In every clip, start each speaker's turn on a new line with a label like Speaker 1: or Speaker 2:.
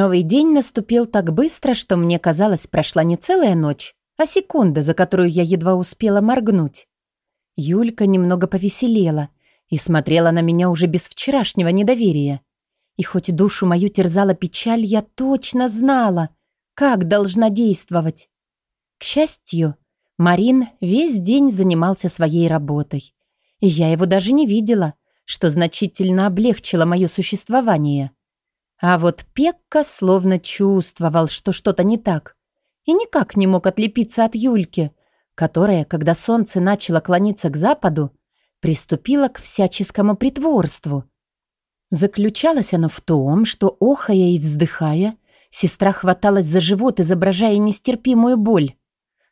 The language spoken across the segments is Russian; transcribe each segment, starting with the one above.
Speaker 1: Новый день наступил так быстро, что мне казалось, прошла не целая ночь, а секунда, за которую я едва успела моргнуть. Юлька немного повеселела и смотрела на меня уже без вчерашнего недоверия. И хоть душу мою терзала печаль, я точно знала, как должна действовать. К счастью, Марин весь день занимался своей работой. И я его даже не видела, что значительно облегчило мое существование. А вот Пекка словно чувствовал, что что-то не так, и никак не мог отлепиться от Юльки, которая, когда солнце начало клониться к западу, приступила к всяческому притворству. Заключалось оно в том, что, охая и вздыхая, сестра хваталась за живот, изображая нестерпимую боль.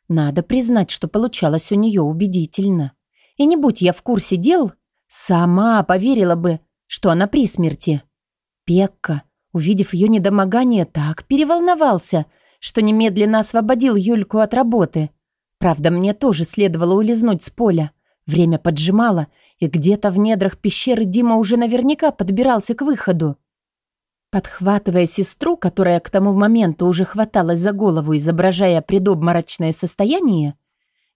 Speaker 1: Надо признать, что получалось у нее убедительно. И не будь я в курсе дел, сама поверила бы, что она при смерти. Пекка, Увидев ее недомогание, так переволновался, что немедленно освободил Юльку от работы. Правда, мне тоже следовало улизнуть с поля. Время поджимало, и где-то в недрах пещеры Дима уже наверняка подбирался к выходу. Подхватывая сестру, которая к тому моменту уже хваталась за голову, изображая предобморочное состояние,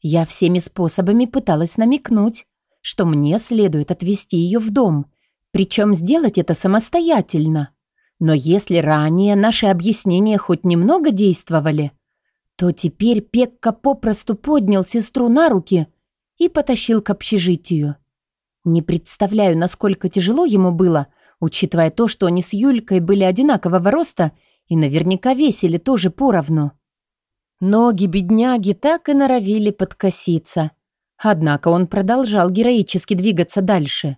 Speaker 1: я всеми способами пыталась намекнуть, что мне следует отвезти ее в дом, причем сделать это самостоятельно. Но если ранее наши объяснения хоть немного действовали, то теперь Пекка попросту поднял сестру на руки и потащил к общежитию. Не представляю, насколько тяжело ему было, учитывая то, что они с Юлькой были одинакового роста и наверняка весили тоже поровну. Ноги бедняги так и норовили подкоситься. Однако он продолжал героически двигаться дальше.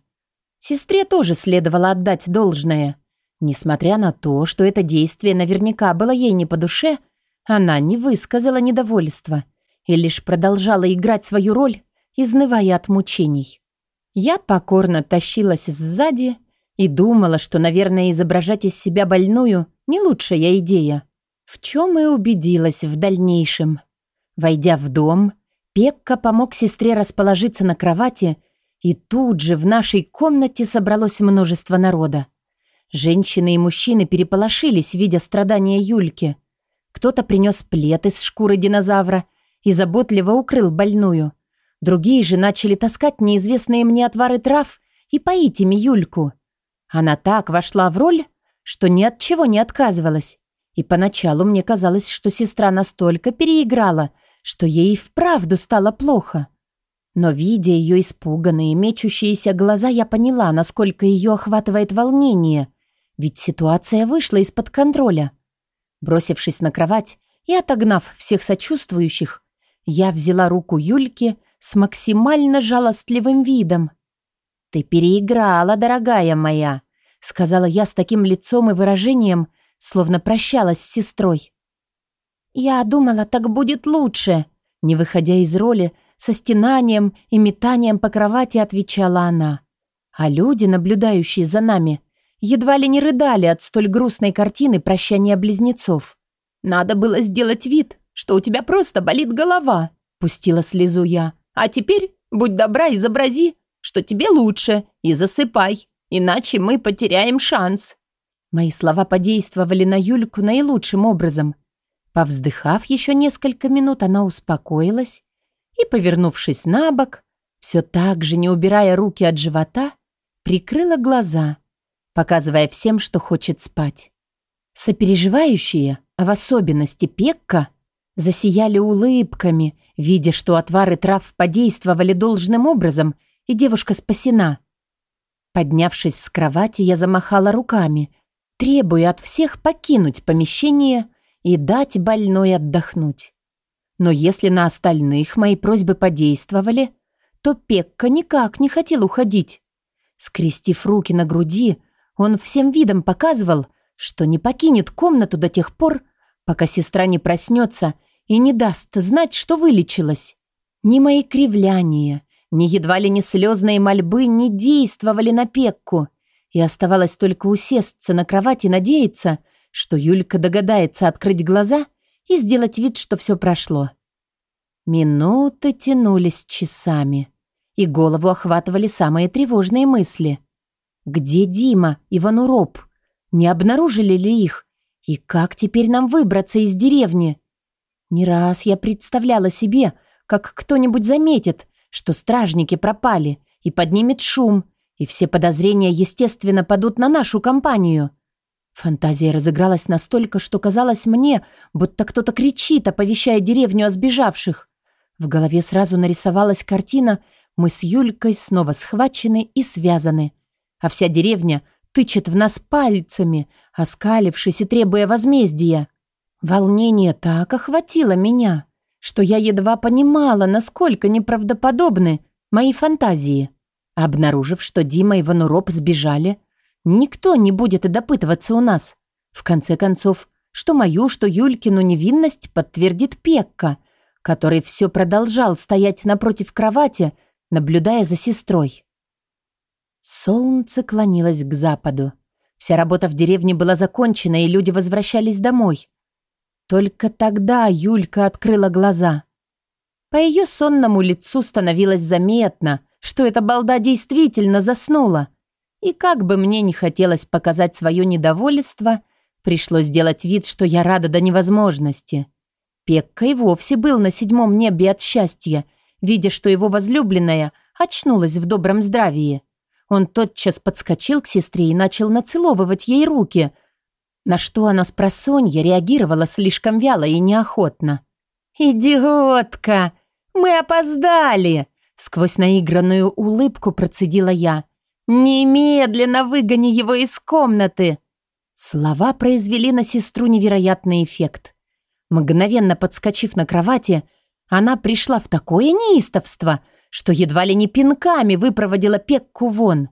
Speaker 1: Сестре тоже следовало отдать должное – Несмотря на то, что это действие наверняка было ей не по душе, она не высказала недовольства и лишь продолжала играть свою роль, изнывая от мучений. Я покорно тащилась сзади и думала, что, наверное, изображать из себя больную – не лучшая идея. В чем и убедилась в дальнейшем. Войдя в дом, Пекка помог сестре расположиться на кровати, и тут же в нашей комнате собралось множество народа. Женщины и мужчины переполошились, видя страдания Юльки. Кто-то принес плед из шкуры динозавра и заботливо укрыл больную. Другие же начали таскать неизвестные мне отвары трав и поить ими Юльку. Она так вошла в роль, что ни от чего не отказывалась. И поначалу мне казалось, что сестра настолько переиграла, что ей вправду стало плохо. Но, видя ее испуганные, мечущиеся глаза, я поняла, насколько ее охватывает волнение, ведь ситуация вышла из-под контроля. Бросившись на кровать и отогнав всех сочувствующих, я взяла руку Юльки с максимально жалостливым видом. «Ты переиграла, дорогая моя», — сказала я с таким лицом и выражением, словно прощалась с сестрой. «Я думала, так будет лучше», — не выходя из роли, со стенанием и метанием по кровати отвечала она. А люди, наблюдающие за нами, едва ли не рыдали от столь грустной картины прощания близнецов. «Надо было сделать вид, что у тебя просто болит голова», — пустила слезу я. «А теперь, будь добра, изобрази, что тебе лучше, и засыпай, иначе мы потеряем шанс». Мои слова подействовали на Юльку наилучшим образом. Повздыхав еще несколько минут, она успокоилась и, повернувшись на бок, все так же, не убирая руки от живота, прикрыла глаза — показывая всем, что хочет спать. Сопереживающие, а в особенности Пекка, засияли улыбками, видя, что отвары трав подействовали должным образом, и девушка спасена. Поднявшись с кровати, я замахала руками, требуя от всех покинуть помещение и дать больной отдохнуть. Но если на остальных мои просьбы подействовали, то Пекка никак не хотел уходить. Скрестив руки на груди, он всем видом показывал, что не покинет комнату до тех пор, пока сестра не проснется и не даст знать, что вылечилась. Ни мои кривляния, ни едва ли не слезные мольбы не действовали на Пекку, и оставалось только усесться на кровать и надеяться, что Юлька догадается открыть глаза и сделать вид, что все прошло. Минуты тянулись часами, и голову охватывали самые тревожные мысли — где Дима и Вануроп? Не обнаружили ли их? И как теперь нам выбраться из деревни? Не раз я представляла себе, как кто-нибудь заметит, что стражники пропали, и поднимет шум, и все подозрения, естественно, падут на нашу компанию. Фантазия разыгралась настолько, что казалось мне, будто кто-то кричит, оповещая деревню о сбежавших. В голове сразу нарисовалась картина «Мы с Юлькой снова схвачены и связаны», а вся деревня тычет в нас пальцами, оскалившись и требуя возмездия. Волнение так охватило меня, что я едва понимала, насколько неправдоподобны мои фантазии. Обнаружив, что Дима и Вануроп сбежали, никто не будет и допытываться у нас. В конце концов, что мою, что Юлькину невинность подтвердит Пекка, который все продолжал стоять напротив кровати, наблюдая за сестрой. Солнце клонилось к западу. Вся работа в деревне была закончена, и люди возвращались домой. Только тогда Юлька открыла глаза. По ее сонному лицу становилось заметно, что эта балда действительно заснула. И как бы мне не хотелось показать свое недовольство, пришлось сделать вид, что я рада до невозможности. Пекка и вовсе был на седьмом небе от счастья, видя, что его возлюбленная очнулась в добром здравии. Он тотчас подскочил к сестре и начал нацеловывать ей руки, на что она с просонья реагировала слишком вяло и неохотно. «Идиотка! Мы опоздали!» Сквозь наигранную улыбку процедила я. «Немедленно выгони его из комнаты!» Слова произвели на сестру невероятный эффект. Мгновенно подскочив на кровати, она пришла в такое неистовство – что едва ли не пинками выпроводила Пекку вон.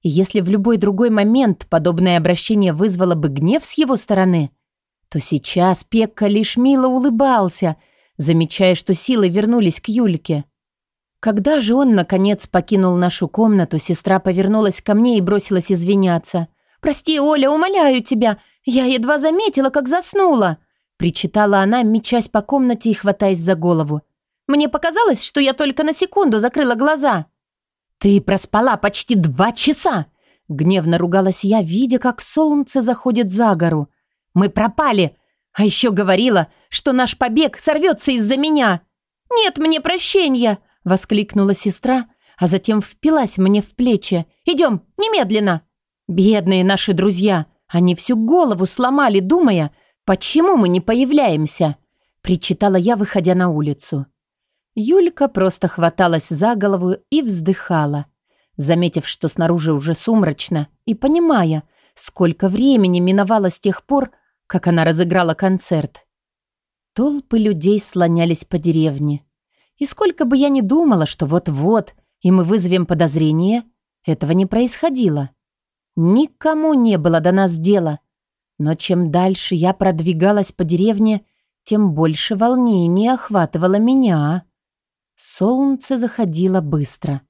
Speaker 1: И если в любой другой момент подобное обращение вызвало бы гнев с его стороны, то сейчас Пекка лишь мило улыбался, замечая, что силы вернулись к Юльке. Когда же он, наконец, покинул нашу комнату, сестра повернулась ко мне и бросилась извиняться. «Прости, Оля, умоляю тебя, я едва заметила, как заснула!» Причитала она, мечась по комнате и хватаясь за голову. Мне показалось, что я только на секунду закрыла глаза. «Ты проспала почти два часа!» Гневно ругалась я, видя, как солнце заходит за гору. «Мы пропали! А еще говорила, что наш побег сорвется из-за меня!» «Нет мне прощения!» — воскликнула сестра, а затем впилась мне в плечи. «Идем, немедленно!» Бедные наши друзья! Они всю голову сломали, думая, почему мы не появляемся!» Причитала я, выходя на улицу. Юлька просто хваталась за голову и вздыхала, заметив, что снаружи уже сумрачно, и понимая, сколько времени миновало с тех пор, как она разыграла концерт. Толпы людей слонялись по деревне. И сколько бы я ни думала, что вот-вот, и мы вызовем подозрение, этого не происходило. Никому не было до нас дела. Но чем дальше я продвигалась по деревне, тем больше волнения охватывало меня. Солнце заходило быстро,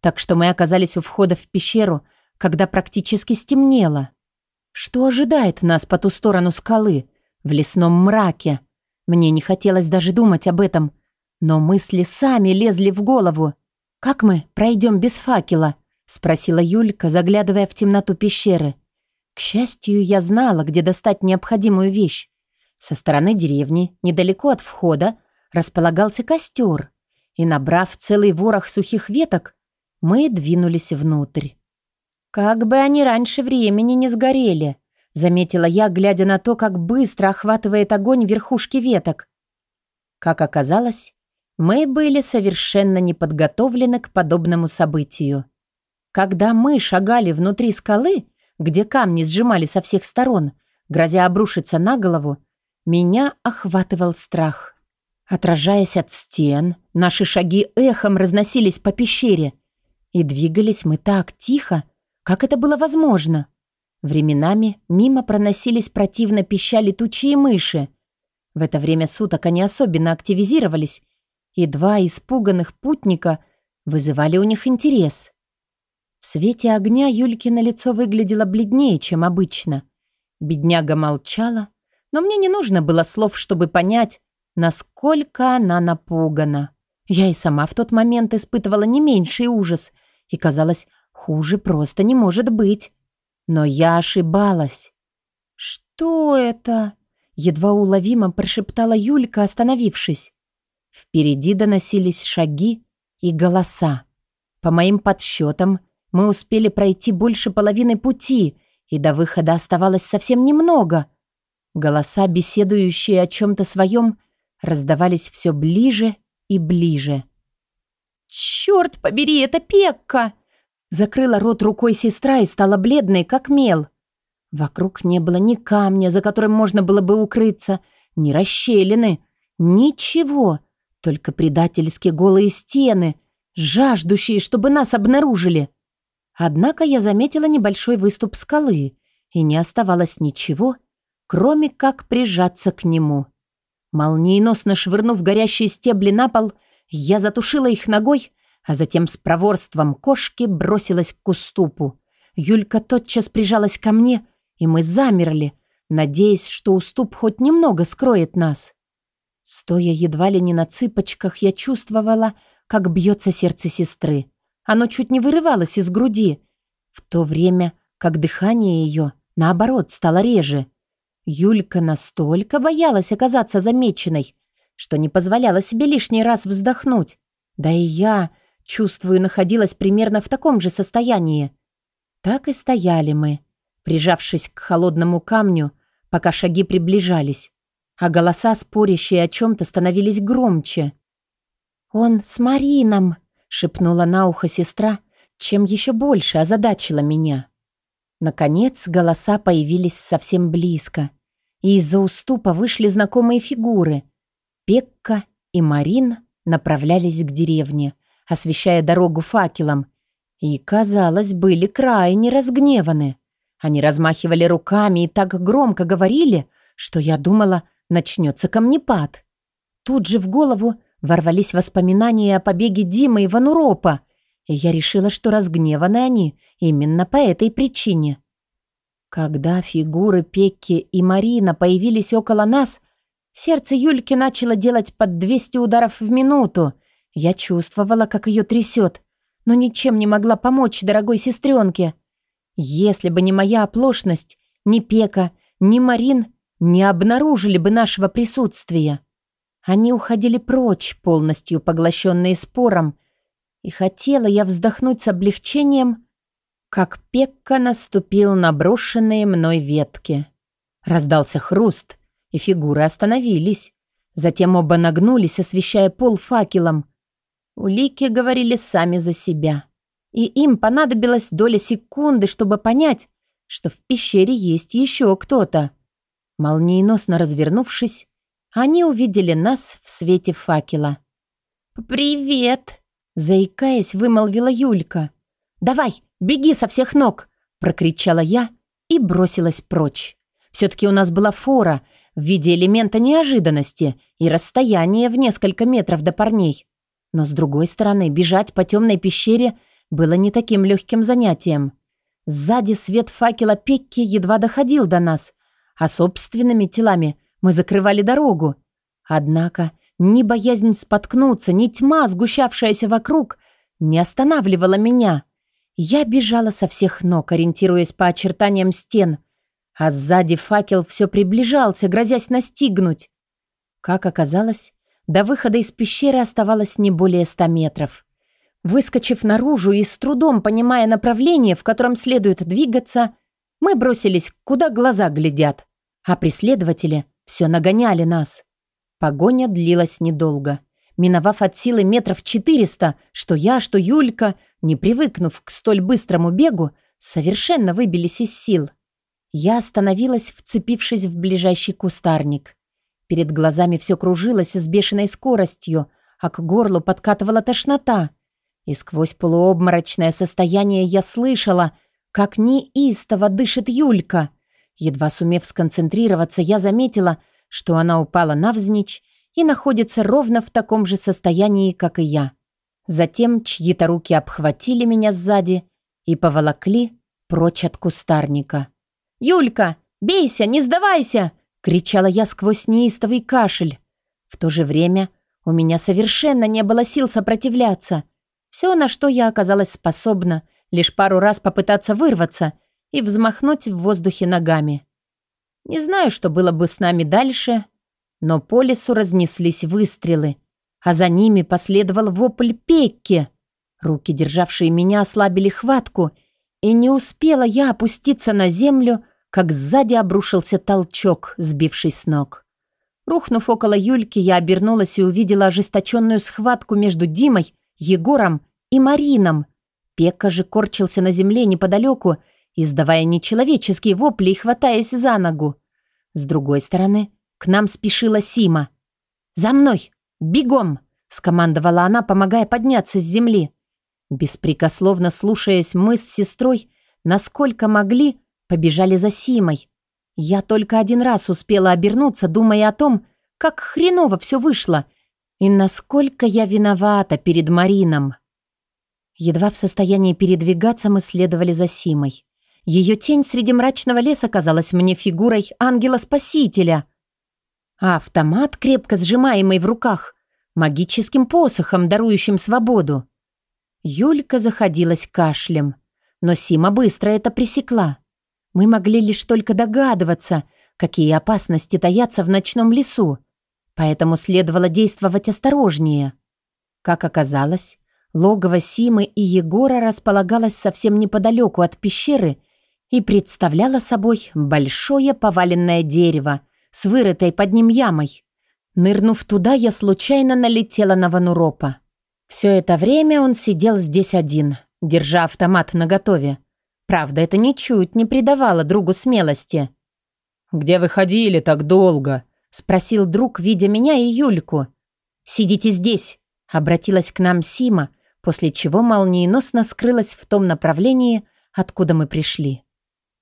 Speaker 1: так что мы оказались у входа в пещеру, когда практически стемнело. Что ожидает нас по ту сторону скалы, в лесном мраке? Мне не хотелось даже думать об этом, но мысли сами лезли в голову. «Как мы пройдем без факела?» — спросила Юлька, заглядывая в темноту пещеры. К счастью, я знала, где достать необходимую вещь. Со стороны деревни, недалеко от входа, располагался костер и, набрав целый ворох сухих веток, мы двинулись внутрь. «Как бы они раньше времени не сгорели», заметила я, глядя на то, как быстро охватывает огонь верхушки веток. Как оказалось, мы были совершенно не подготовлены к подобному событию. Когда мы шагали внутри скалы, где камни сжимали со всех сторон, грозя обрушиться на голову, меня охватывал страх. Отражаясь от стен, наши шаги эхом разносились по пещере. И двигались мы так тихо, как это было возможно. Временами мимо проносились противно пища летучие мыши. В это время суток они особенно активизировались, и два испуганных путника вызывали у них интерес. В свете огня Юлькино лицо выглядело бледнее, чем обычно. Бедняга молчала, но мне не нужно было слов, чтобы понять, Насколько она напугана. Я и сама в тот момент испытывала не меньший ужас, и казалось, хуже просто не может быть. Но я ошибалась. «Что это?» — едва уловимо прошептала Юлька, остановившись. Впереди доносились шаги и голоса. По моим подсчетам, мы успели пройти больше половины пути, и до выхода оставалось совсем немного. Голоса, беседующие о чем-то своем, раздавались все ближе и ближе. «Черт побери, это Пекка!» Закрыла рот рукой сестра и стала бледной, как мел. Вокруг не было ни камня, за которым можно было бы укрыться, ни расщелины, ничего, только предательски голые стены, жаждущие, чтобы нас обнаружили. Однако я заметила небольшой выступ скалы, и не оставалось ничего, кроме как прижаться к нему. Молниеносно швырнув горящие стебли на пол, я затушила их ногой, а затем с проворством кошки бросилась к уступу. Юлька тотчас прижалась ко мне, и мы замерли, надеясь, что уступ хоть немного скроет нас. Стоя едва ли не на цыпочках, я чувствовала, как бьется сердце сестры. Оно чуть не вырывалось из груди, в то время как дыхание ее, наоборот, стало реже. Юлька настолько боялась оказаться замеченной, что не позволяла себе лишний раз вздохнуть. Да и я, чувствую, находилась примерно в таком же состоянии. Так и стояли мы, прижавшись к холодному камню, пока шаги приближались, а голоса, спорящие о чем-то, становились громче. «Он с Марином!» — шепнула на ухо сестра, чем еще больше озадачила меня. Наконец голоса появились совсем близко, и из-за уступа вышли знакомые фигуры. Пекка и Марин направлялись к деревне, освещая дорогу факелом, и, казалось, были крайне разгневаны. Они размахивали руками и так громко говорили, что я думала, начнется камнепад. Тут же в голову ворвались воспоминания о побеге Димы и Вануропа, и я решила, что разгневаны они именно по этой причине. Когда фигуры Пекки и Марина появились около нас, сердце Юльки начало делать под 200 ударов в минуту. Я чувствовала, как ее трясет, но ничем не могла помочь дорогой сестренке. Если бы не моя оплошность, ни Пека, ни Марин не обнаружили бы нашего присутствия. Они уходили прочь, полностью поглощенные спором, и хотела я вздохнуть с облегчением, как Пекка наступил на брошенные мной ветки. Раздался хруст, и фигуры остановились. Затем оба нагнулись, освещая пол факелом. Улики говорили сами за себя и им понадобилась доля секунды, чтобы понять, что в пещере есть еще кто-то. Молниеносно развернувшись, они увидели нас в свете факела. «Привет!» — заикаясь, вымолвила Юлька. «Давай, беги со всех ног!» — прокричала я и бросилась прочь. Все-таки у нас была фора в виде элемента неожиданности и расстояние в несколько метров до парней. Но с другой стороны, бежать по темной пещере — было не таким легким занятием. Сзади свет факела Пекки едва доходил до нас, а собственными телами мы закрывали дорогу. Однако ни боязнь споткнуться, ни тьма, сгущавшаяся вокруг, не останавливала меня. Я бежала со всех ног, ориентируясь по очертаниям стен, а сзади факел все приближался, грозясь настигнуть. Как оказалось, до выхода из пещеры оставалось не более ста метров. Выскочив наружу и с трудом понимая направление, в котором следует двигаться, мы бросились, куда глаза глядят, а преследователи все нагоняли нас. Погоня длилась недолго. Миновав от силы метров четыреста, что я, что Юлька, не привыкнув к столь быстрому бегу, совершенно выбились из сил. Я остановилась, вцепившись в ближайший кустарник. Перед глазами все кружилось с бешеной скоростью, а к горлу подкатывала тошнота — и сквозь полуобморочное состояние я слышала, как неистово дышит Юлька. Едва сумев сконцентрироваться, я заметила, что она упала навзничь и находится ровно в таком же состоянии, как и я. Затем чьи-то руки обхватили меня сзади и поволокли прочь от кустарника. «Юлька, бейся, не сдавайся!» — кричала я сквозь неистовый кашель. В то же время у меня совершенно не было сил сопротивляться — все, на что я оказалась способна, лишь пару раз попытаться вырваться и взмахнуть в воздухе ногами. Не знаю, что было бы с нами дальше, но по лесу разнеслись выстрелы, а за ними последовал вопль Пекки. Руки, державшие меня, ослабили хватку, и не успела я опуститься на землю, как сзади обрушился толчок, сбивший с ног. Рухнув около Юльки, я обернулась и увидела ожесточенную схватку между Димой, Егором и Марином. Пека же корчился на земле неподалеку, издавая нечеловеческие вопли и хватаясь за ногу. С другой стороны, к нам спешила Сима. «За мной! Бегом!» — скомандовала она, помогая подняться с земли. Беспрекословно слушаясь, мы с сестрой, насколько могли, побежали за Симой. Я только один раз успела обернуться, думая о том, как хреново все вышло, и насколько я виновата перед Марином. Едва в состоянии передвигаться, мы следовали за Симой. Ее тень среди мрачного леса казалась мне фигурой ангела-спасителя. А автомат, крепко сжимаемый в руках, магическим посохом, дарующим свободу. Юлька заходилась кашлем, но Сима быстро это пресекла. Мы могли лишь только догадываться, какие опасности таятся в ночном лесу, поэтому следовало действовать осторожнее. Как оказалось, логово Симы и Егора располагалось совсем неподалеку от пещеры и представляло собой большое поваленное дерево с вырытой под ним ямой. Нырнув туда, я случайно налетела на Вануропа. Все это время он сидел здесь один, держа автомат наготове. Правда, это ничуть не придавало другу смелости.
Speaker 2: «Где вы ходили так долго?» — спросил друг, видя меня и Юльку.
Speaker 1: «Сидите здесь», — обратилась к нам Сима, после чего молниеносно скрылась в том направлении, откуда мы пришли.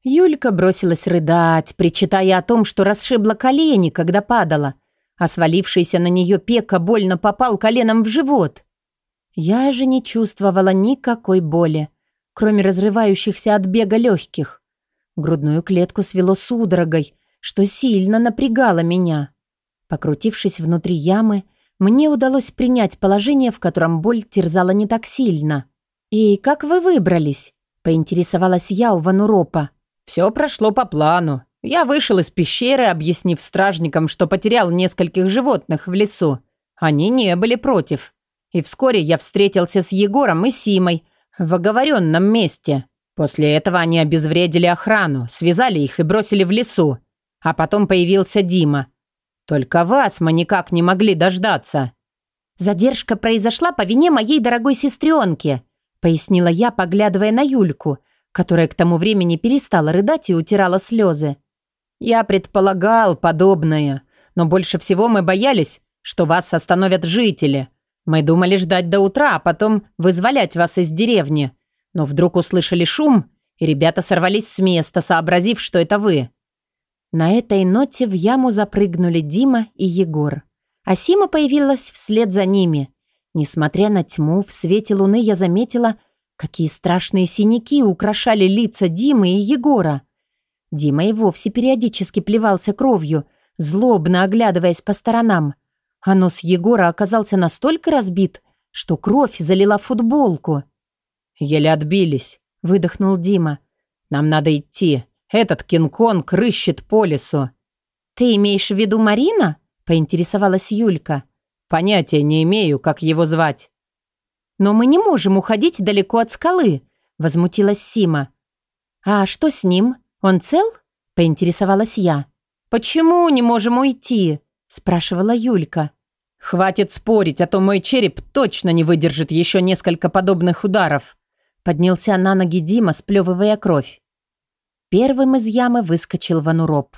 Speaker 1: Юлька бросилась рыдать, причитая о том, что расшибла колени, когда падала, а свалившийся на нее пека больно попал коленом в живот. Я же не чувствовала никакой боли, кроме разрывающихся от бега легких. Грудную клетку свело судорогой, что сильно напрягало меня. Покрутившись внутри ямы, мне удалось принять положение, в котором боль терзала не так сильно. «И как вы выбрались?» — поинтересовалась я у Вануропа.
Speaker 2: «Все прошло по плану. Я вышел из пещеры, объяснив стражникам, что потерял нескольких животных в лесу. Они не были против. И вскоре я встретился с Егором и Симой в оговоренном месте. После этого они обезвредили охрану, связали их и бросили в лесу. А потом появился Дима. Только вас мы никак не могли дождаться.
Speaker 1: Задержка произошла по вине моей дорогой сестренки, пояснила я, поглядывая на Юльку, которая к тому времени перестала рыдать и утирала слезы.
Speaker 2: Я предполагал подобное, но больше всего мы боялись, что вас остановят жители. Мы думали ждать до утра, а потом вызволять вас из деревни. Но вдруг услышали шум, и ребята сорвались с места, сообразив, что это вы».
Speaker 1: На этой ноте в яму запрыгнули Дима и Егор. А Сима появилась вслед за ними. Несмотря на тьму, в свете луны я заметила, какие страшные синяки украшали лица Димы и Егора. Дима и вовсе периодически плевался кровью, злобно оглядываясь по сторонам а нос Егора оказался настолько разбит, что кровь залила футболку.
Speaker 2: «Еле отбились», — выдохнул Дима. «Нам надо идти. Этот Кинг-Конг рыщет по лесу».
Speaker 1: «Ты имеешь в виду Марина?» — поинтересовалась Юлька.
Speaker 2: «Понятия не имею, как его звать».
Speaker 1: «Но мы не можем уходить далеко от скалы», — возмутилась Сима. «А что с ним? Он цел?» — поинтересовалась я.
Speaker 2: «Почему не можем уйти?»
Speaker 1: спрашивала Юлька.
Speaker 2: «Хватит спорить, а то мой череп точно не выдержит еще несколько подобных ударов»,
Speaker 1: поднялся на ноги Дима, сплевывая кровь. Первым из ямы выскочил Вануроп.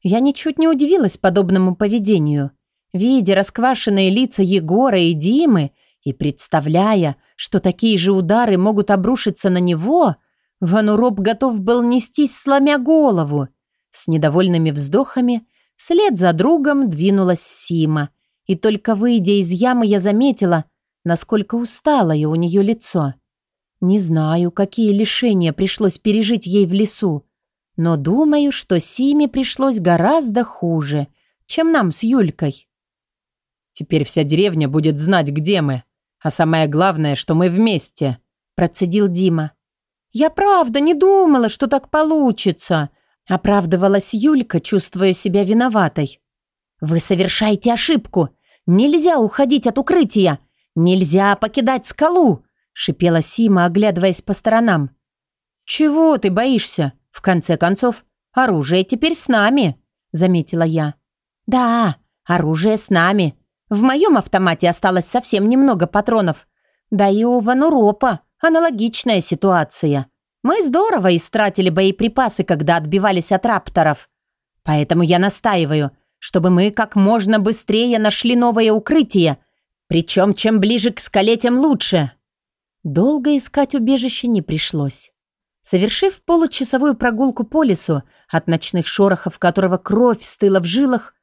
Speaker 1: Я ничуть не удивилась подобному поведению. Видя расквашенные лица Егора и Димы и представляя, что такие же удары могут обрушиться на него, Вануроп готов был нестись, сломя голову. С недовольными вздохами Вслед за другом двинулась Сима, и только выйдя из ямы, я заметила, насколько усталое у нее лицо. Не знаю, какие лишения пришлось пережить ей в лесу, но думаю, что Симе пришлось гораздо хуже, чем нам с Юлькой.
Speaker 2: «Теперь вся деревня будет знать, где мы, а самое главное, что мы вместе»,
Speaker 1: процедил Дима. «Я правда не думала, что так получится», Оправдывалась Юлька, чувствуя себя виноватой. «Вы совершаете ошибку. Нельзя уходить от укрытия. Нельзя покидать скалу!» шипела Сима, оглядываясь по сторонам.
Speaker 2: «Чего ты боишься? В конце концов, оружие теперь с нами», заметила я.
Speaker 1: «Да, оружие с нами. В моем автомате осталось совсем немного патронов. Да и у Вануропа аналогичная ситуация. Мы здорово истратили боеприпасы, когда отбивались от рапторов. Поэтому я настаиваю, чтобы мы как можно быстрее нашли новое укрытие. Причем чем ближе к скале, тем лучше. Долго искать убежище не пришлось. Совершив получасовую прогулку по лесу, от ночных шорохов которого кровь стыла в жилах,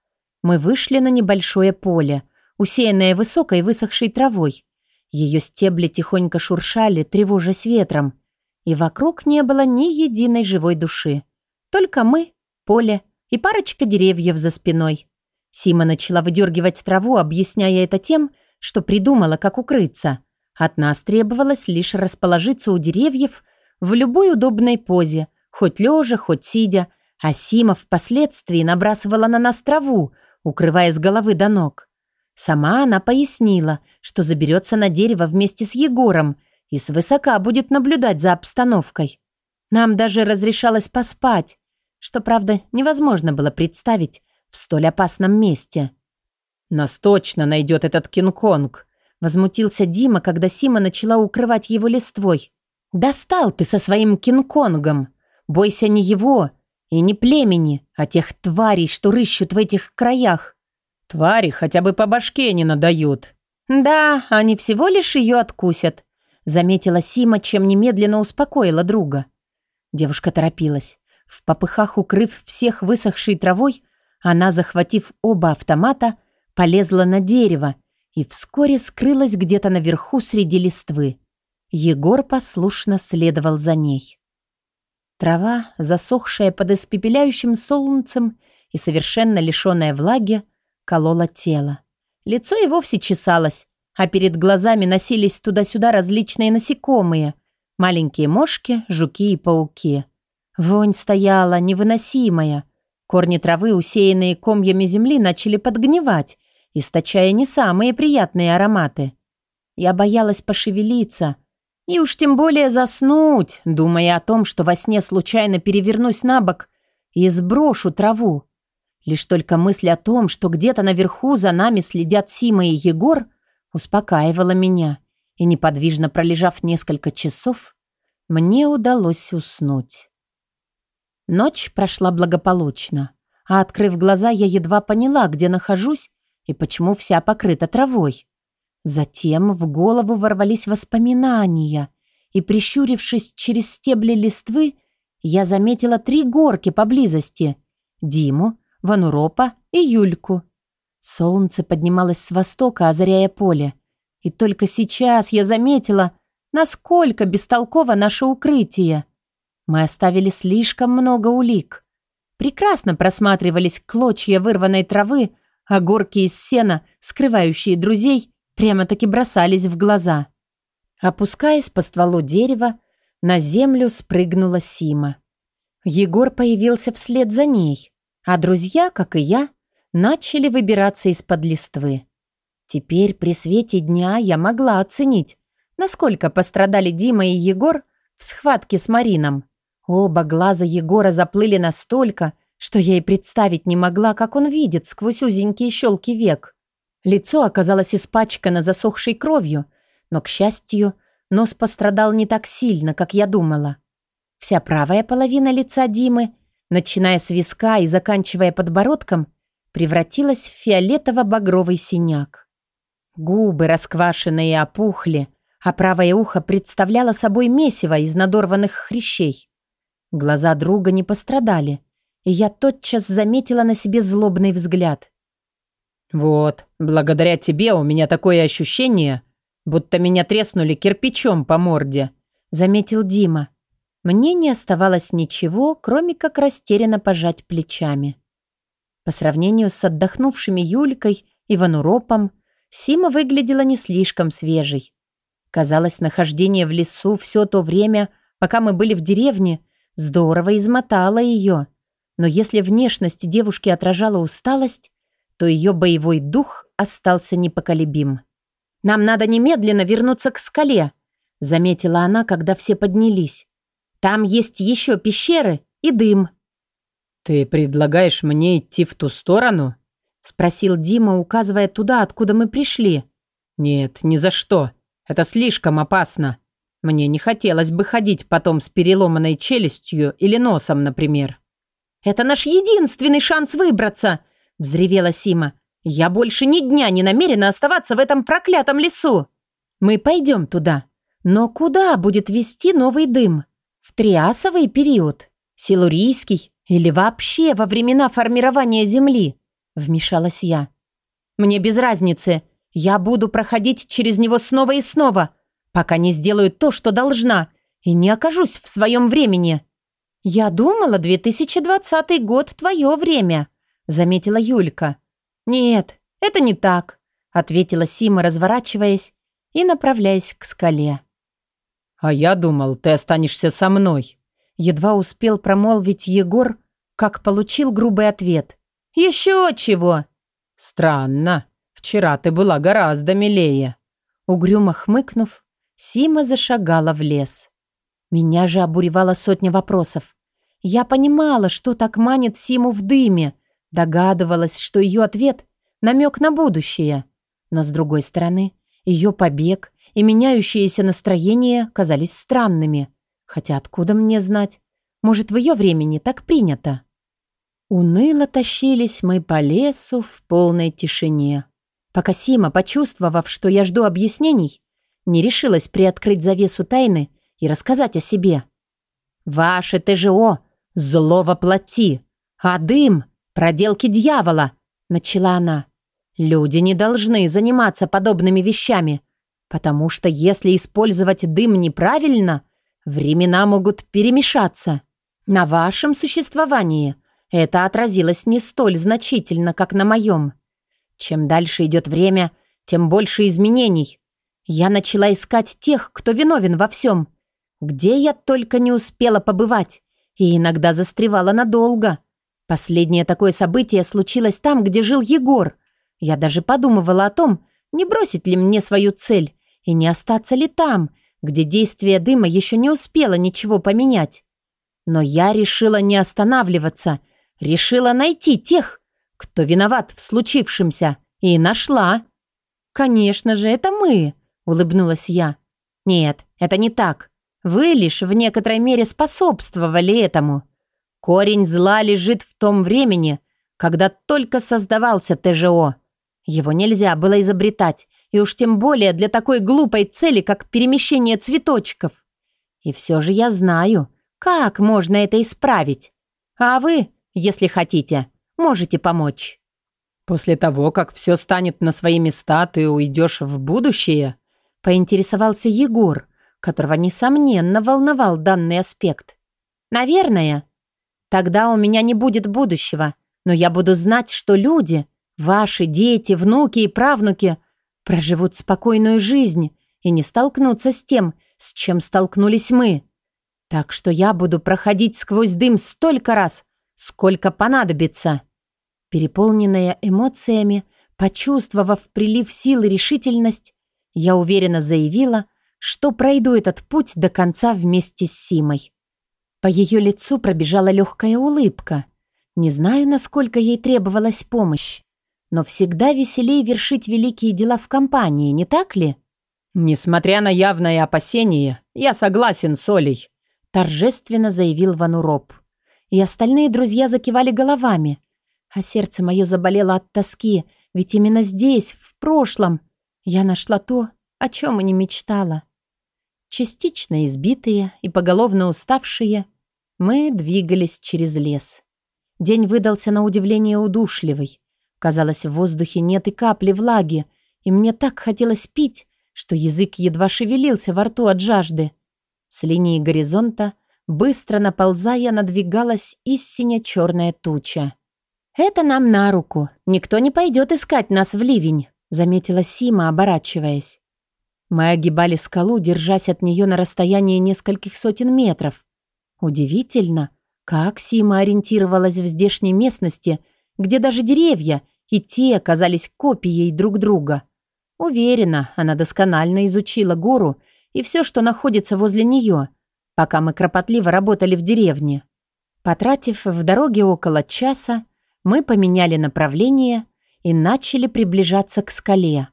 Speaker 1: мы вышли на небольшое поле, усеянное высокой высохшей травой. Ее стебли тихонько шуршали, тревожась ветром и вокруг не было ни единой живой души. Только мы, поле и парочка деревьев за спиной. Сима начала выдергивать траву, объясняя это тем, что придумала, как укрыться. От нас требовалось лишь расположиться у деревьев в любой удобной позе, хоть лежа, хоть сидя, а Сима впоследствии набрасывала на нас траву, укрывая с головы до ног. Сама она пояснила, что заберется на дерево вместе с Егором и свысока будет наблюдать за обстановкой. Нам даже разрешалось поспать, что, правда, невозможно было представить в столь опасном месте.
Speaker 2: «Нас точно найдет этот Кинг-Конг», — возмутился Дима, когда Сима начала укрывать его листвой.
Speaker 1: «Достал ты со своим Кинг-Конгом! Бойся не его и не племени, а тех тварей, что рыщут в этих краях!»
Speaker 2: «Твари хотя бы по башке не надают!»
Speaker 1: «Да, они всего лишь ее откусят заметила Сима, чем немедленно успокоила друга. Девушка торопилась. В попыхах укрыв всех высохшей травой, она, захватив оба автомата, полезла на дерево и вскоре скрылась где-то наверху среди листвы. Егор послушно следовал за ней. Трава, засохшая под испепеляющим солнцем и совершенно лишенная влаги, колола тело. Лицо и вовсе чесалось, а перед глазами носились туда-сюда различные насекомые, маленькие мошки, жуки и пауки. Вонь стояла невыносимая. Корни травы, усеянные комьями земли, начали подгнивать, источая не самые приятные ароматы. Я боялась пошевелиться, и уж тем более заснуть, думая о том, что во сне случайно перевернусь на бок и сброшу траву. Лишь только мысль о том, что где-то наверху за нами следят Сима и Егор, успокаивала меня, и неподвижно пролежав несколько часов, мне удалось уснуть. Ночь прошла благополучно, а открыв глаза, я едва поняла, где нахожусь и почему вся покрыта травой. Затем в голову ворвались воспоминания, и, прищурившись через стебли листвы, я заметила три горки поблизости — Диму, Вануропа и Юльку — Солнце поднималось с востока, озаряя поле. И только сейчас я заметила, насколько бестолково наше укрытие. Мы оставили слишком много улик. Прекрасно просматривались клочья вырванной травы, а горки из сена, скрывающие друзей, прямо-таки бросались в глаза. Опускаясь по стволу дерева, на землю спрыгнула Сима. Егор появился вслед за ней, а друзья, как и я, начали выбираться из-под листвы. Теперь при свете дня я могла оценить, насколько пострадали Дима и Егор в схватке с Марином. Оба глаза Егора заплыли настолько, что я и представить не могла, как он видит сквозь узенькие щелки век. Лицо оказалось испачкано засохшей кровью, но, к счастью, нос пострадал не так сильно, как я думала. Вся правая половина лица Димы, начиная с виска и заканчивая подбородком, превратилась в фиолетово-багровый синяк. Губы расквашенные опухли, а правое ухо представляло собой месиво из надорванных хрящей. Глаза друга не пострадали, и я тотчас заметила на себе злобный взгляд.
Speaker 2: «Вот, благодаря тебе у меня такое ощущение, будто меня треснули кирпичом по морде»,
Speaker 1: заметил Дима. Мне не оставалось ничего, кроме как растерянно пожать плечами. По сравнению с отдохнувшими Юлькой и Вануропом, Сима выглядела не слишком свежей. Казалось, нахождение в лесу все то время, пока мы были в деревне, здорово измотало ее. Но если внешность девушки отражала усталость, то ее боевой дух остался непоколебим. «Нам надо немедленно вернуться к скале», — заметила она, когда все поднялись. «Там есть еще пещеры и дым».
Speaker 2: «Ты предлагаешь мне идти в ту сторону?» — спросил Дима, указывая туда, откуда мы пришли. «Нет, ни за что. Это слишком опасно. Мне не хотелось бы ходить потом с переломанной челюстью или носом, например».
Speaker 1: «Это наш единственный шанс выбраться!» – взревела Сима. «Я больше ни дня не намерена оставаться в этом проклятом лесу!» «Мы пойдем туда. Но куда будет вести новый дым? В триасовый период? Силурийский? Или вообще во времена формирования Земли?» – вмешалась я. «Мне без разницы. Я буду проходить через него снова и снова, пока не сделаю то, что должна, и не окажусь в своем времени». «Я думала, 2020 год – твое время», – заметила Юлька. «Нет, это не так», – ответила Сима, разворачиваясь и направляясь к скале.
Speaker 2: «А я думал, ты останешься со мной», – едва успел промолвить Егор, как получил грубый ответ. «Еще чего?» «Странно. Вчера ты была гораздо милее».
Speaker 1: Угрюмо хмыкнув, Сима зашагала в лес. Меня же обуревала сотня вопросов. Я понимала, что так манит Симу в дыме, догадывалась, что ее ответ — намек на будущее. Но, с другой стороны, ее побег и меняющееся настроение казались странными. Хотя откуда мне знать? Может, в ее времени так принято? Уныло тащились мы по лесу в полной тишине. Пока Сима, почувствовав, что я жду объяснений, не решилась приоткрыть завесу тайны и рассказать о себе. «Ваше ТЖО «Зло воплоти, а дым — проделки дьявола», — начала она. «Люди не должны заниматься подобными вещами, потому что если использовать дым неправильно, времена могут перемешаться. На вашем существовании это отразилось не столь значительно, как на моем. Чем дальше идет время, тем больше изменений. Я начала искать тех, кто виновен во всем. Где я только не успела побывать и иногда застревала надолго. Последнее такое событие случилось там, где жил Егор. Я даже подумывала о том, не бросить ли мне свою цель и не остаться ли там, где действие дыма еще не успело ничего поменять. Но я решила не останавливаться, решила найти тех, кто виноват в случившемся, и нашла. «Конечно же, это мы», — улыбнулась я. «Нет, это не так. Вы лишь в некоторой мере способствовали этому. Корень зла лежит в том времени, когда только создавался ТЖО. Его нельзя было изобретать, и уж тем более для такой глупой цели, как перемещение цветочков. И все же я знаю, как можно это исправить. А вы, если хотите, можете помочь.
Speaker 2: После того, как все станет на свои места, ты уйдешь в будущее?
Speaker 1: Поинтересовался Егор, которого, несомненно, волновал данный аспект. «Наверное. Тогда у меня не будет будущего, но я буду знать, что люди, ваши дети, внуки и правнуки, проживут спокойную жизнь и не столкнутся с тем, с чем столкнулись мы. Так что я буду проходить сквозь дым столько раз, сколько понадобится». Переполненная эмоциями, почувствовав прилив сил и решительность, я уверенно заявила, что пройду этот путь до конца вместе с Симой. По ее лицу пробежала легкая улыбка. Не знаю, насколько ей требовалась помощь, но всегда веселее вершить великие дела в компании, не так ли?
Speaker 2: «Несмотря на явное опасение, я согласен с Олей»,
Speaker 1: торжественно заявил Вануроп. И остальные друзья закивали головами. А сердце мое заболело от тоски, ведь именно здесь, в прошлом, я нашла то, о чем и не мечтала. Частично избитые и поголовно уставшие, мы двигались через лес. День выдался на удивление удушливый. Казалось, в воздухе нет и капли влаги, и мне так хотелось пить, что язык едва шевелился во рту от жажды. С линии горизонта, быстро наползая, надвигалась истинно черная туча. «Это нам на руку. Никто не пойдет искать нас в ливень», заметила Сима, оборачиваясь. Мы огибали скалу, держась от нее на расстоянии нескольких сотен метров. Удивительно, Как Сима ориентировалась в здешней местности, где даже деревья и те оказались копией друг друга. Уверена, она досконально изучила гору и все, что находится возле нее, пока мы кропотливо работали в деревне. Потратив в дороге около часа, мы поменяли направление и начали приближаться к скале.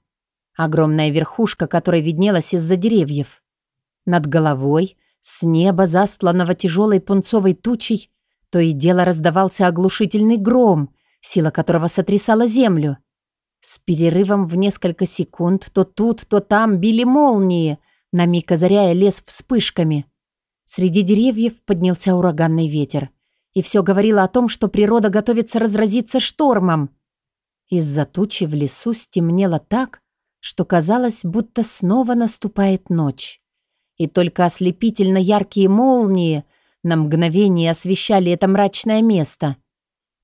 Speaker 1: Огромная верхушка, которая виднелась из-за деревьев. Над головой, с неба, застланного тяжелой пунцовой тучей, то и дело раздавался оглушительный гром, сила которого сотрясала землю. С перерывом в несколько секунд то тут, то там били молнии, на миг озаряя лес вспышками. Среди деревьев поднялся ураганный ветер. И все говорило о том, что природа готовится разразиться штормом. Из-за тучи в лесу стемнело так, что казалось, будто снова наступает ночь. И только ослепительно яркие молнии на мгновение освещали это мрачное место.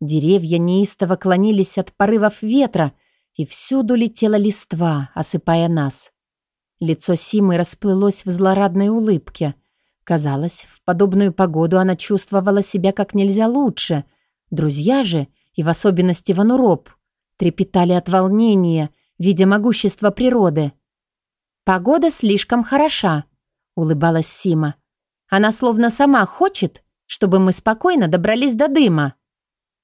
Speaker 1: Деревья неистово клонились от порывов ветра, и всюду летела листва, осыпая нас. Лицо Симы расплылось в злорадной улыбке. Казалось, в подобную погоду она чувствовала себя как нельзя лучше. Друзья же, и в особенности Вануроп, трепетали от волнения, видя могущество природы. «Погода слишком хороша», — улыбалась Сима. «Она словно сама хочет, чтобы мы спокойно добрались до дыма».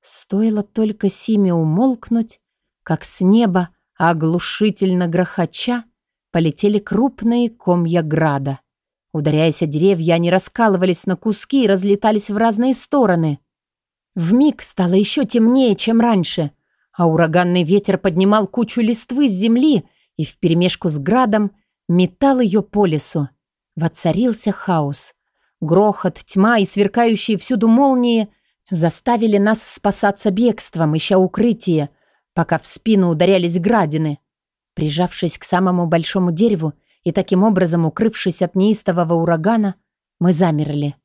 Speaker 1: Стоило только Симе умолкнуть, как с неба, оглушительно грохоча, полетели крупные комья града. Ударяясь о деревья, они раскалывались на куски и разлетались в разные стороны. В миг стало еще темнее, чем раньше, а ураганный ветер поднимал кучу листвы с земли и вперемешку с градом метал ее по лесу. Воцарился хаос. Грохот, тьма и сверкающие всюду молнии заставили нас спасаться бегством, ища укрытие, пока в спину ударялись градины. Прижавшись к самому большому дереву и таким образом укрывшись от неистового урагана, мы замерли.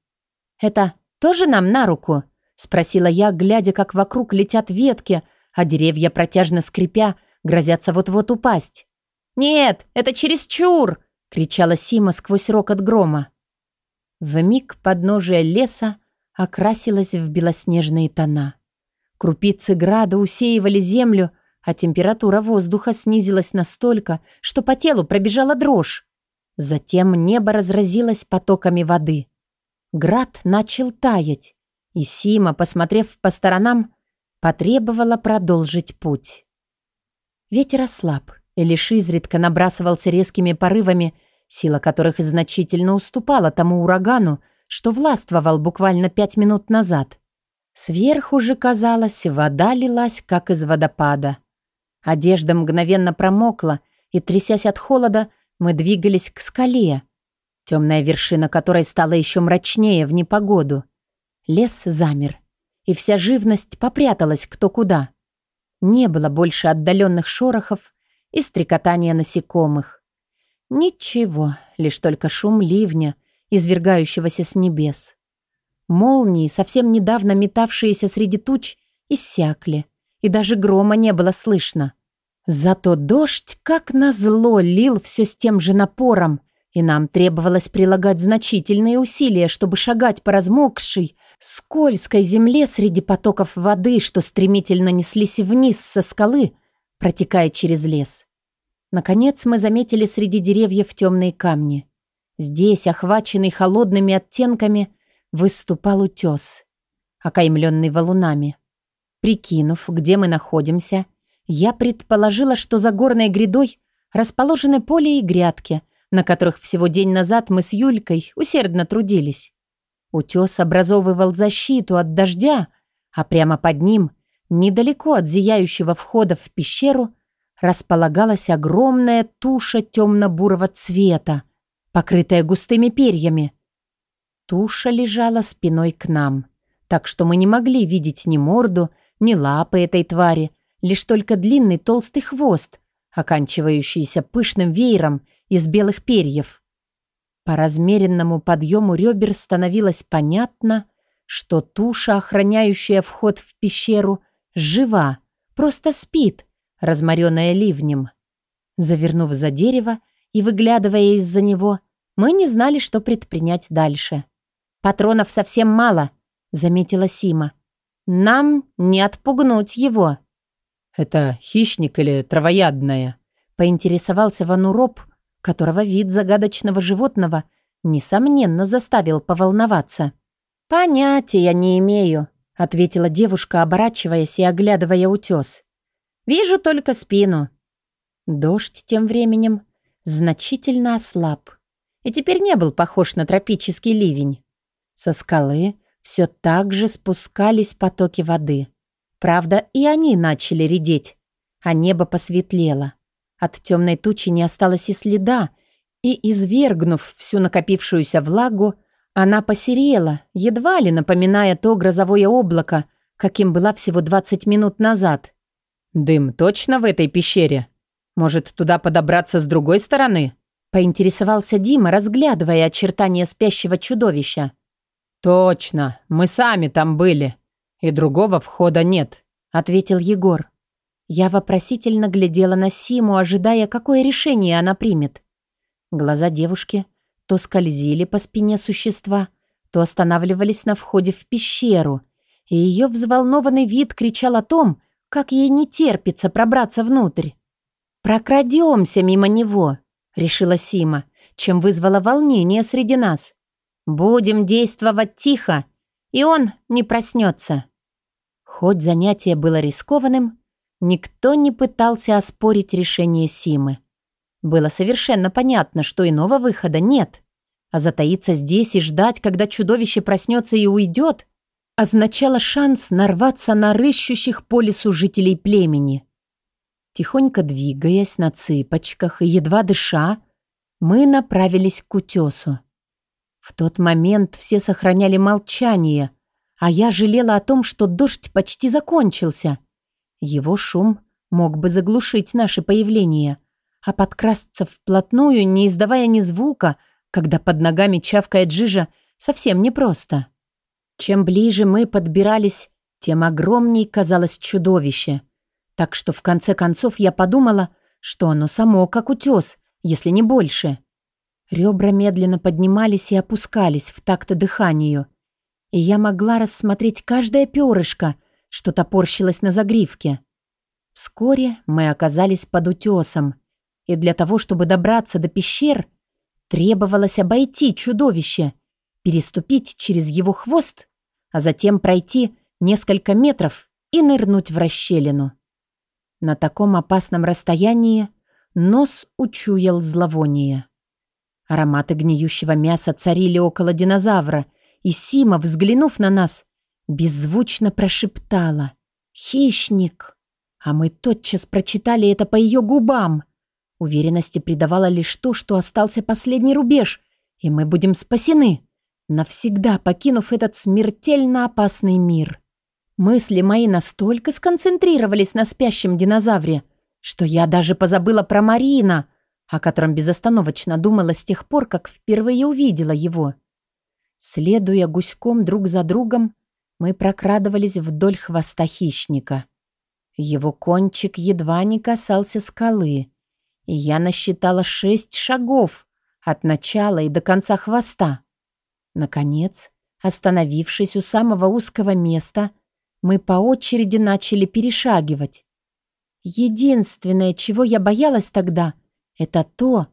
Speaker 1: «Это тоже нам на руку?» — спросила я, глядя, как вокруг летят ветки, а деревья, протяжно скрипя, грозятся вот-вот упасть. «Нет, это чересчур!» — кричала Сима сквозь рокот грома. В миг подножие леса окрасилось в белоснежные тона. Крупицы града усеивали землю, а температура воздуха снизилась настолько, что по телу пробежала дрожь. Затем небо разразилось потоками воды. Град начал таять, и Сима, посмотрев по сторонам, потребовала продолжить путь. Ветер ослаб и лишь изредка набрасывался резкими порывами, сила которых значительно уступала тому урагану, что властвовал буквально пять минут назад. Сверху же, казалось, вода лилась, как из водопада. Одежда мгновенно промокла, и, трясясь от холода, мы двигались к скале, темная вершина которой стала еще мрачнее в непогоду. Лес замер, и вся живность попряталась кто куда. Не было больше отдаленных шорохов и стрекотания насекомых. Ничего, лишь только шум ливня, извергающегося с небес. Молнии, совсем недавно метавшиеся среди туч, иссякли, и даже грома не было слышно. Зато дождь, как назло, лил все с тем же напором, и нам требовалось прилагать значительные усилия, чтобы шагать по размокшей, скользкой земле среди потоков воды, что стремительно неслись вниз со скалы, протекая через лес. Наконец мы заметили среди деревьев темные камни. Здесь, охваченный холодными оттенками, выступал утес, окаймленный валунами. Прикинув, где мы находимся, я предположила, что за горной грядой расположены поле и грядки, на которых всего день назад мы с Юлькой усердно трудились. Утес образовывал защиту от дождя, а прямо под ним, недалеко от зияющего входа в пещеру, располагалась огромная туша темно-бурого цвета, покрытая густыми перьями. Туша лежала спиной к нам, так что мы не могли видеть ни морду, ни лапы этой твари, лишь только длинный толстый хвост, оканчивающийся пышным веером из белых перьев. По размеренному подъему ребер становилось понятно, что туша, охраняющая вход в пещеру, жива, просто спит, разморенная ливнем. Завернув за дерево и выглядывая из-за него, мы не знали, что предпринять дальше. Патронов совсем мало, — заметила Сима. «Нам не отпугнуть его».
Speaker 2: «Это хищник или травоядное?»
Speaker 1: — поинтересовался Вануроп, которого вид загадочного животного, несомненно, заставил поволноваться. «Понятия не имею», — ответила девушка, оборачиваясь и оглядывая утес. «Вижу только спину». Дождь тем временем значительно ослаб и теперь не был похож на тропический ливень. Со скалы все так же спускались потоки воды. Правда, и они начали редеть, а небо посветлело. От темной тучи не осталось и следа, и, извергнув всю накопившуюся влагу, она посерела, едва ли напоминая то грозовое облако, каким была всего 20 минут назад.
Speaker 2: «Дым точно в этой пещере? Может, туда подобраться с другой стороны?»
Speaker 1: Поинтересовался Дима, разглядывая очертания спящего чудовища.
Speaker 2: «Точно, мы сами там были, и другого входа нет», — ответил Егор.
Speaker 1: Я вопросительно глядела на Симу, ожидая, какое решение она примет. Глаза девушки то скользили по спине существа, то останавливались на входе в пещеру, и ее взволнованный вид кричал о том, как ей не терпится пробраться внутрь. «Прокрадемся мимо него», решила Сима, чем вызвала волнение среди нас. Будем действовать тихо, и он не проснется. Хоть занятие было рискованным, никто не пытался оспорить решение Симы. Было совершенно понятно, что иного выхода нет. А затаиться здесь и ждать, когда чудовище проснется и уйдет, означало шанс нарваться на рыщущих по лесу жителей племени. Тихонько двигаясь на цыпочках и едва дыша, мы направились к утесу. В тот момент все сохраняли молчание, а я жалела о том, что дождь почти закончился. Его шум мог бы заглушить наше появление, а подкрасться вплотную, не издавая ни звука, когда под ногами чавкает жижа, совсем непросто. Чем ближе мы подбирались, тем огромней казалось чудовище. Так что в конце концов я подумала, что оно само как утес, если не больше. Ребра медленно поднимались и опускались в такт дыханию, и я могла рассмотреть каждое перышко, что топорщилось на загривке. Вскоре мы оказались под утесом, и для того, чтобы добраться до пещер, требовалось обойти чудовище, переступить через его хвост, а затем пройти несколько метров и нырнуть в расщелину. На таком опасном расстоянии нос учуял зловоние. Ароматы гниющего мяса царили около динозавра, и Сима, взглянув на нас, беззвучно прошептала «Хищник!» А мы тотчас прочитали это по ее губам. Уверенности придавало лишь то, что остался последний рубеж, и мы будем спасены, навсегда покинув этот смертельно опасный мир. Мысли мои настолько сконцентрировались на спящем динозавре, что я даже позабыла про Марина, о котором безостановочно думала с тех пор, как впервые увидела его. Следуя гуськом друг за другом, мы прокрадывались вдоль хвоста хищника. Его кончик едва не касался скалы, и я насчитала шесть шагов от начала и до конца хвоста. Наконец, остановившись у самого узкого места, мы по очереди начали перешагивать. Единственное, чего я боялась тогда, это то,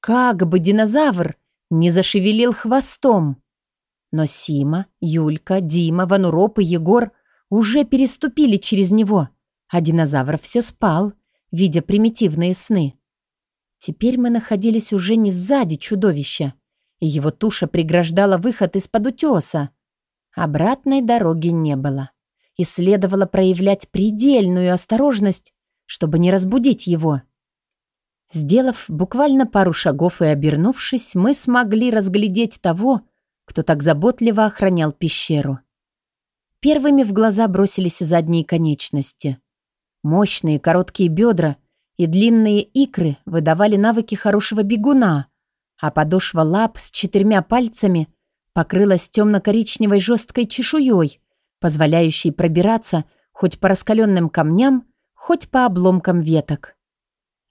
Speaker 1: как бы динозавр не зашевелил хвостом. Но Сима, Юлька, Дима, Вануроп и Егор уже переступили через него, а динозавр все спал, видя примитивные сны. Теперь мы находились уже не сзади чудовища, и его туша преграждала выход из-под утеса. Обратной дороги не было и следовало проявлять предельную осторожность, чтобы не разбудить его. Сделав буквально пару шагов и обернувшись, мы смогли разглядеть того, кто так заботливо охранял пещеру. Первыми в глаза бросились задние конечности. Мощные короткие бедра и длинные икры выдавали навыки хорошего бегуна, а подошва лап с четырьмя пальцами покрылась темно-коричневой жесткой чешуей, позволяющий пробираться хоть по раскаленным камням, хоть по обломкам веток.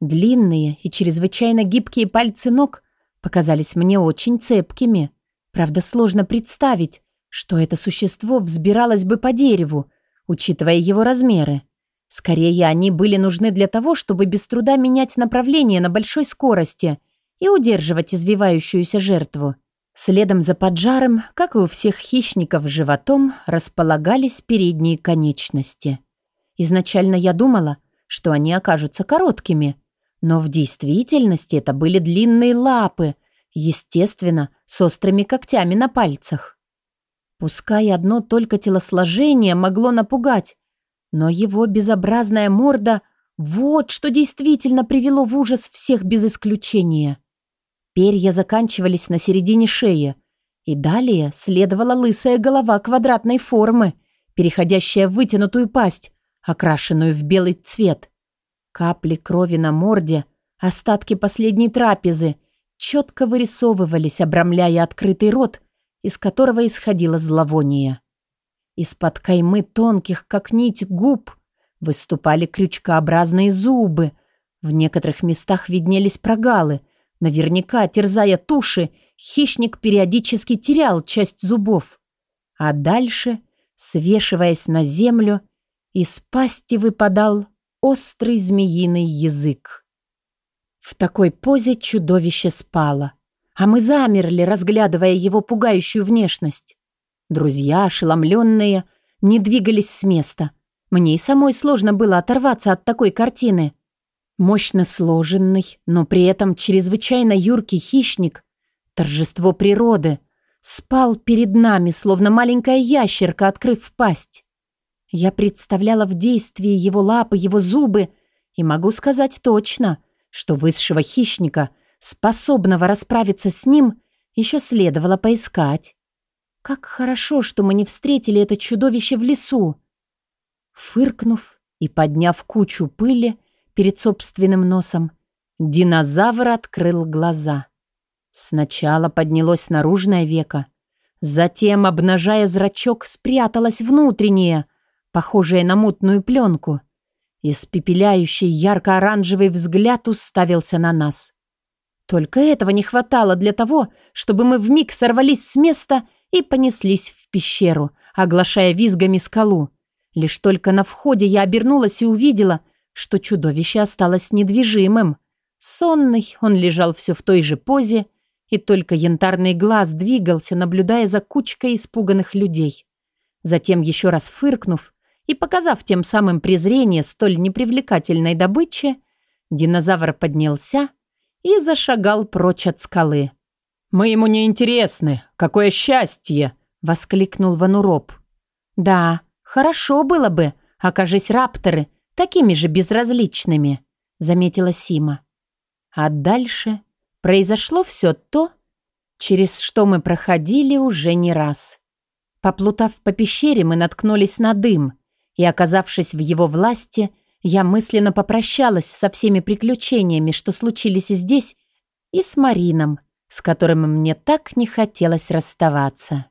Speaker 1: Длинные и чрезвычайно гибкие пальцы ног показались мне очень цепкими. Правда, сложно представить, что это существо взбиралось бы по дереву, учитывая его размеры. Скорее, они были нужны для того, чтобы без труда менять направление на большой скорости и удерживать извивающуюся жертву. Следом за поджаром, как и у всех хищников животом, располагались передние конечности. Изначально я думала, что они окажутся короткими, но в действительности это были длинные лапы, естественно, с острыми когтями на пальцах. Пускай одно только телосложение могло напугать, но его безобразная морда — вот что действительно привело в ужас всех без исключения. Перья заканчивались на середине шеи, и далее следовала лысая голова квадратной формы, переходящая в вытянутую пасть, окрашенную в белый цвет. Капли крови на морде, остатки последней трапезы, четко вырисовывались, обрамляя открытый рот, из которого исходило зловоние. Из-под каймы тонких, как нить, губ выступали крючкообразные зубы. В некоторых местах виднелись прогалы. Наверняка, терзая туши, хищник периодически терял часть зубов. А дальше, свешиваясь на землю, из пасти выпадал острый змеиный язык. В такой позе чудовище спало, а мы замерли, разглядывая его пугающую внешность. Друзья, ошеломленные, не двигались с места. Мне и самой сложно было оторваться от такой картины. Мощно сложенный, но при этом чрезвычайно юркий хищник, торжество природы, спал перед нами, словно маленькая ящерка, открыв пасть. Я представляла в действии его лапы, его зубы, и могу сказать точно, что высшего хищника, способного расправиться с ним, еще следовало поискать. Как хорошо, что мы не встретили это чудовище в лесу. Фыркнув и подняв кучу пыли перед собственным носом, динозавр открыл глаза. Сначала поднялось наружное веко, затем, обнажая зрачок, спряталось внутреннее, похожее на мутную пленку. Испепеляющий ярко-оранжевый взгляд уставился на нас. Только этого не хватало для того, чтобы мы вмиг сорвались с места и понеслись в пещеру, оглашая визгами скалу. Лишь только на входе я обернулась и увидела, что чудовище осталось недвижимым. Сонный он лежал все в той же позе, и только янтарный глаз двигался, наблюдая за кучкой испуганных людей. Затем, еще раз фыркнув и показав тем самым презрение столь непривлекательной добыче, динозавр поднялся и зашагал прочь от скалы.
Speaker 2: «Мы ему не интересны. Какое счастье!» — воскликнул Вануроп.
Speaker 1: «Да, хорошо было бы, окажись рапторы такими же безразличными», — заметила Сима. А дальше произошло все то, через что мы проходили уже не раз. Поплутав по пещере, мы наткнулись на дым, и, оказавшись в его власти, я мысленно попрощалась со всеми приключениями, что случились и здесь, и с Марином — с которым мне так не хотелось расставаться.